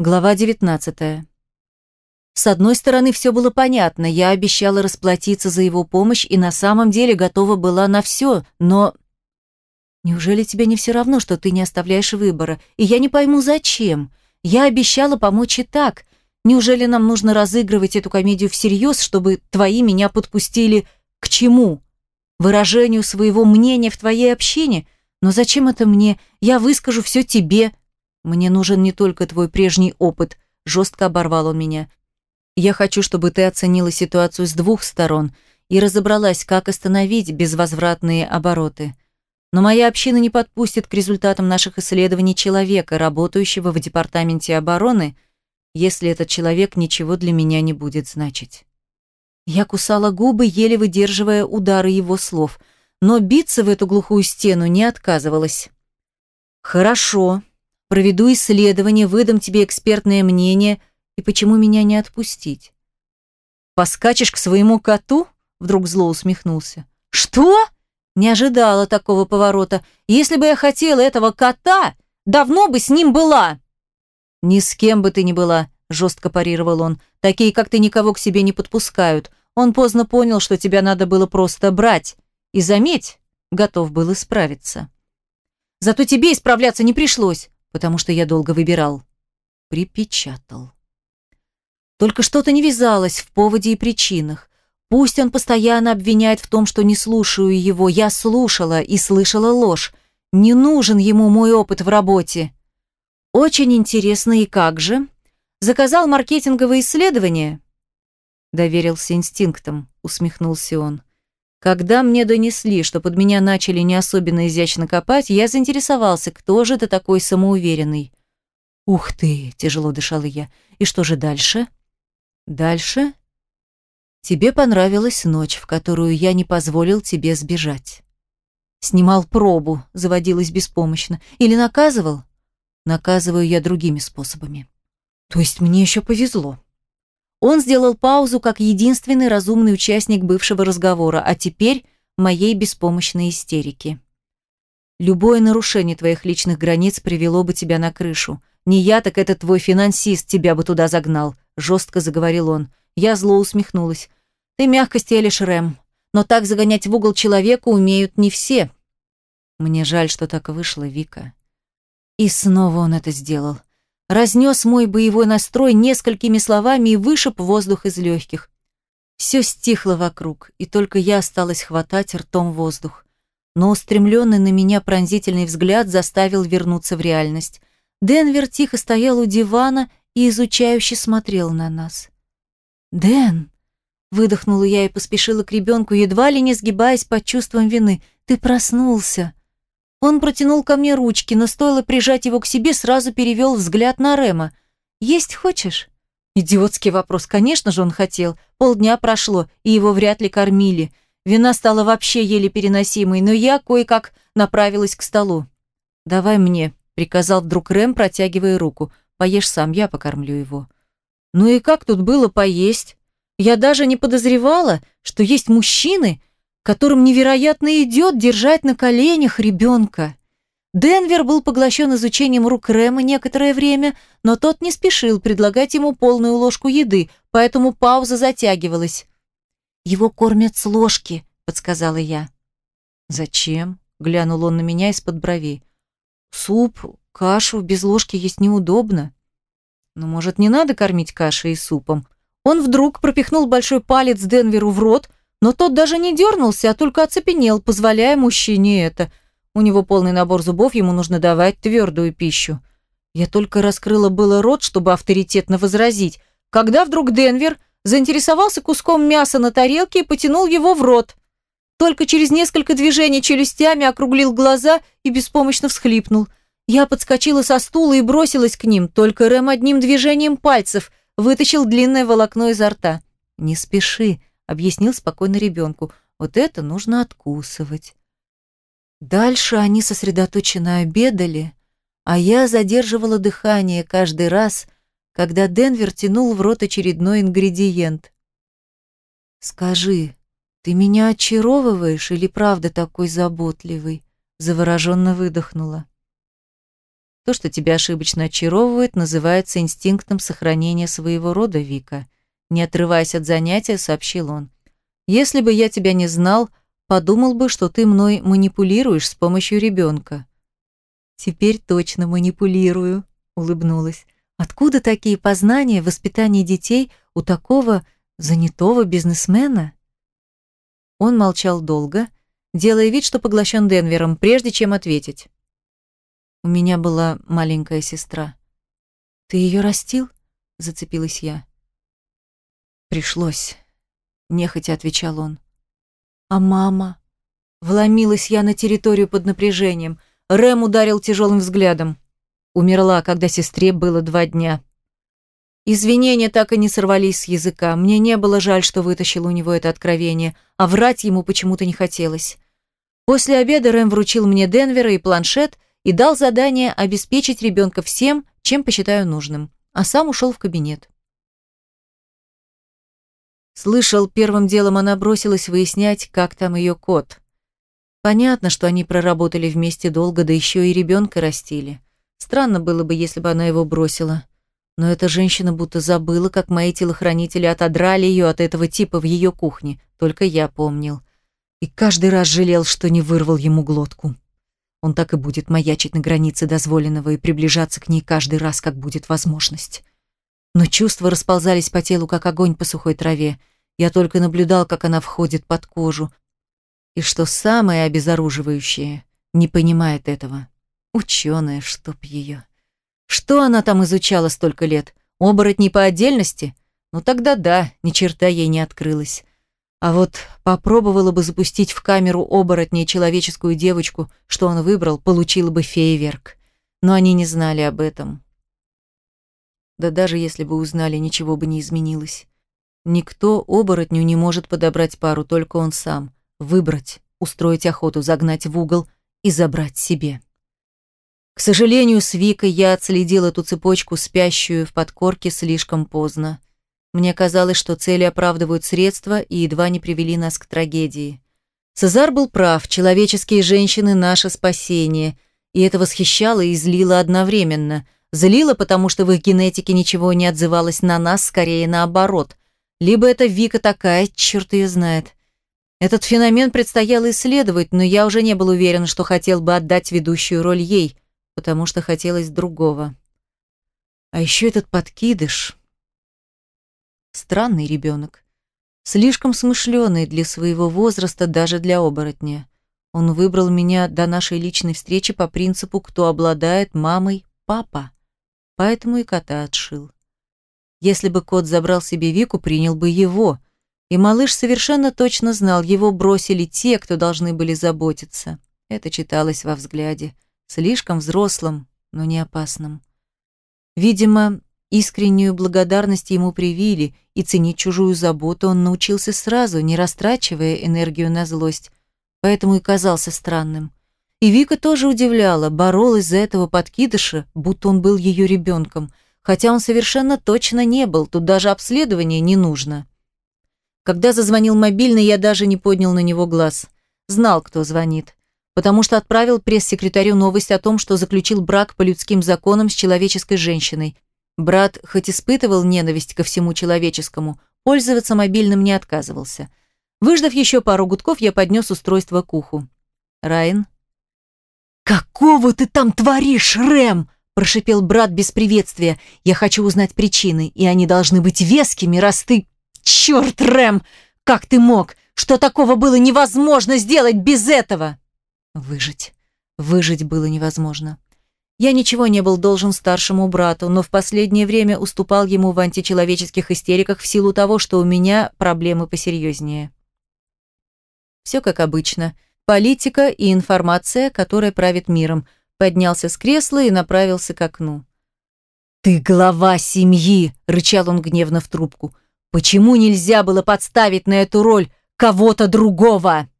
Глава 19. С одной стороны, все было понятно. Я обещала расплатиться за его помощь и на самом деле готова была на все, но... Неужели тебе не все равно, что ты не оставляешь выбора? И я не пойму, зачем? Я обещала помочь и так. Неужели нам нужно разыгрывать эту комедию всерьез, чтобы твои меня подпустили к чему? Выражению своего мнения в твоей общине? Но зачем это мне? Я выскажу все тебе. Мне нужен не только твой прежний опыт, жестко оборвал он меня. Я хочу, чтобы ты оценила ситуацию с двух сторон и разобралась, как остановить безвозвратные обороты. Но моя община не подпустит к результатам наших исследований человека, работающего в департаменте обороны, если этот человек ничего для меня не будет значить. Я кусала губы, еле выдерживая удары его слов, но биться в эту глухую стену не отказывалась. «Хорошо. Проведу исследование, выдам тебе экспертное мнение. И почему меня не отпустить?» «Поскачешь к своему коту?» Вдруг зло усмехнулся. «Что?» Не ожидала такого поворота. Если бы я хотела этого кота, давно бы с ним была. Ни с кем бы ты ни была, жестко парировал он. Такие, как ты, никого к себе не подпускают. Он поздно понял, что тебя надо было просто брать. И заметь, готов был исправиться. Зато тебе исправляться не пришлось, потому что я долго выбирал. Припечатал. Только что-то не вязалось в поводе и причинах. Пусть он постоянно обвиняет в том, что не слушаю его. Я слушала и слышала ложь. Не нужен ему мой опыт в работе. Очень интересно и как же? Заказал маркетинговое исследование? Доверился инстинктам, усмехнулся он. Когда мне донесли, что под меня начали не особенно изящно копать, я заинтересовался, кто же ты такой самоуверенный. Ух ты, тяжело дышала я. И что же дальше? Дальше Тебе понравилась ночь, в которую я не позволил тебе сбежать. Снимал пробу, заводилась беспомощно. Или наказывал? Наказываю я другими способами. То есть мне еще повезло. Он сделал паузу как единственный разумный участник бывшего разговора, а теперь моей беспомощной истерики. Любое нарушение твоих личных границ привело бы тебя на крышу. Не я, так это твой финансист тебя бы туда загнал, жестко заговорил он. Я зло усмехнулась. Ты мягко стелишь, Рэм. Но так загонять в угол человека умеют не все. Мне жаль, что так вышло, Вика. И снова он это сделал. Разнес мой боевой настрой несколькими словами и вышиб воздух из легких. Все стихло вокруг, и только я осталась хватать ртом воздух. Но устремленный на меня пронзительный взгляд заставил вернуться в реальность. Денвер тихо стоял у дивана и изучающе смотрел на нас. «Дэн!» – выдохнула я и поспешила к ребенку, едва ли не сгибаясь под чувством вины. «Ты проснулся!» Он протянул ко мне ручки, но стоило прижать его к себе, сразу перевел взгляд на Рема. «Есть хочешь?» Идиотский вопрос. Конечно же, он хотел. Полдня прошло, и его вряд ли кормили. Вина стала вообще еле переносимой, но я кое-как направилась к столу. «Давай мне», — приказал вдруг Рэм, протягивая руку. «Поешь сам, я покормлю его». Ну и как тут было поесть? Я даже не подозревала, что есть мужчины, которым невероятно идет держать на коленях ребенка. Денвер был поглощен изучением рук Рэма некоторое время, но тот не спешил предлагать ему полную ложку еды, поэтому пауза затягивалась. «Его кормят с ложки», — подсказала я. «Зачем?» — глянул он на меня из-под бровей. «Суп, кашу без ложки есть неудобно». Но, может, не надо кормить кашей и супом? Он вдруг пропихнул большой палец Денверу в рот, но тот даже не дернулся, а только оцепенел, позволяя мужчине это. У него полный набор зубов, ему нужно давать твердую пищу. Я только раскрыла было рот, чтобы авторитетно возразить, когда вдруг Денвер заинтересовался куском мяса на тарелке и потянул его в рот. Только через несколько движений челюстями округлил глаза и беспомощно всхлипнул – я подскочила со стула и бросилась к ним, только Рэм одним движением пальцев вытащил длинное волокно изо рта. «Не спеши», — объяснил спокойно ребенку. «Вот это нужно откусывать». Дальше они сосредоточенно обедали, а я задерживала дыхание каждый раз, когда Денвер тянул в рот очередной ингредиент. «Скажи, ты меня очаровываешь или правда такой заботливый?» завороженно выдохнула. То, что тебя ошибочно очаровывает, называется инстинктом сохранения своего рода, Вика. Не отрываясь от занятия, сообщил он. Если бы я тебя не знал, подумал бы, что ты мной манипулируешь с помощью ребенка. Теперь точно манипулирую, улыбнулась. Откуда такие познания в воспитании детей у такого занятого бизнесмена? Он молчал долго, делая вид, что поглощен Денвером, прежде чем ответить. У меня была маленькая сестра. Ты ее растил? Зацепилась я. Пришлось. Нехотя отвечал он. А мама? Вломилась я на территорию под напряжением. Рэм ударил тяжелым взглядом. Умерла, когда сестре было два дня. Извинения так и не сорвались с языка. Мне не было жаль, что вытащил у него это откровение, а врать ему почему-то не хотелось. После обеда Рэм вручил мне Денвера и планшет — и дал задание обеспечить ребенка всем, чем посчитаю нужным, а сам ушел в кабинет. Слышал, первым делом она бросилась выяснять, как там ее кот. Понятно, что они проработали вместе долго, да еще и ребенка растили. Странно было бы, если бы она его бросила. Но эта женщина будто забыла, как мои телохранители отодрали ее от этого типа в ее кухне. Только я помнил. И каждый раз жалел, что не вырвал ему глотку. Он так и будет маячить на границе дозволенного и приближаться к ней каждый раз, как будет возможность. Но чувства расползались по телу, как огонь по сухой траве. Я только наблюдал, как она входит под кожу. И что самое обезоруживающее, не понимает этого. Ученая, чтоб ее. Что она там изучала столько лет? Оборотни по отдельности? Ну тогда да, ни черта ей не открылась. А вот попробовала бы запустить в камеру оборотней человеческую девочку, что он выбрал, получила бы фейерверк. Но они не знали об этом. Да даже если бы узнали, ничего бы не изменилось. Никто оборотню не может подобрать пару, только он сам. Выбрать, устроить охоту, загнать в угол и забрать себе. К сожалению, с Викой я отследил эту цепочку, спящую в подкорке, слишком поздно. Мне казалось, что цели оправдывают средства и едва не привели нас к трагедии. Цезар был прав, человеческие женщины – наше спасение, и это восхищало и злило одновременно. Злило, потому что в их генетике ничего не отзывалось на нас, скорее наоборот. Либо это Вика такая, черт ее знает. Этот феномен предстояло исследовать, но я уже не был уверен, что хотел бы отдать ведущую роль ей, потому что хотелось другого. А еще этот подкидыш. Странный ребенок. Слишком смышленый для своего возраста, даже для оборотня. Он выбрал меня до нашей личной встречи по принципу «кто обладает мамой, папа». Поэтому и кота отшил. Если бы кот забрал себе Вику, принял бы его. И малыш совершенно точно знал, его бросили те, кто должны были заботиться. Это читалось во взгляде. Слишком взрослым, но не опасным. Видимо, Искреннюю благодарность ему привили, и ценить чужую заботу он научился сразу, не растрачивая энергию на злость, поэтому и казался странным. И Вика тоже удивляла, боролась за этого подкидыша, будто он был ее ребенком, хотя он совершенно точно не был, тут даже обследование не нужно. Когда зазвонил мобильный, я даже не поднял на него глаз. Знал, кто звонит. Потому что отправил пресс-секретарю новость о том, что заключил брак по людским законам с человеческой женщиной – Брат, хоть испытывал ненависть ко всему человеческому, пользоваться мобильным не отказывался. Выждав еще пару гудков, я поднес устройство к уху. «Райан?» «Какого ты там творишь, Рэм?» – прошипел брат без приветствия. «Я хочу узнать причины, и они должны быть вескими, раз ты...» «Черт, Рэм! Как ты мог? Что такого было невозможно сделать без этого?» Выжить. Выжить было невозможно. Я ничего не был должен старшему брату, но в последнее время уступал ему в античеловеческих истериках в силу того, что у меня проблемы посерьезнее. Все как обычно. Политика и информация, которая правит миром. Поднялся с кресла и направился к окну. «Ты глава семьи!» – рычал он гневно в трубку. «Почему нельзя было подставить на эту роль кого-то другого?»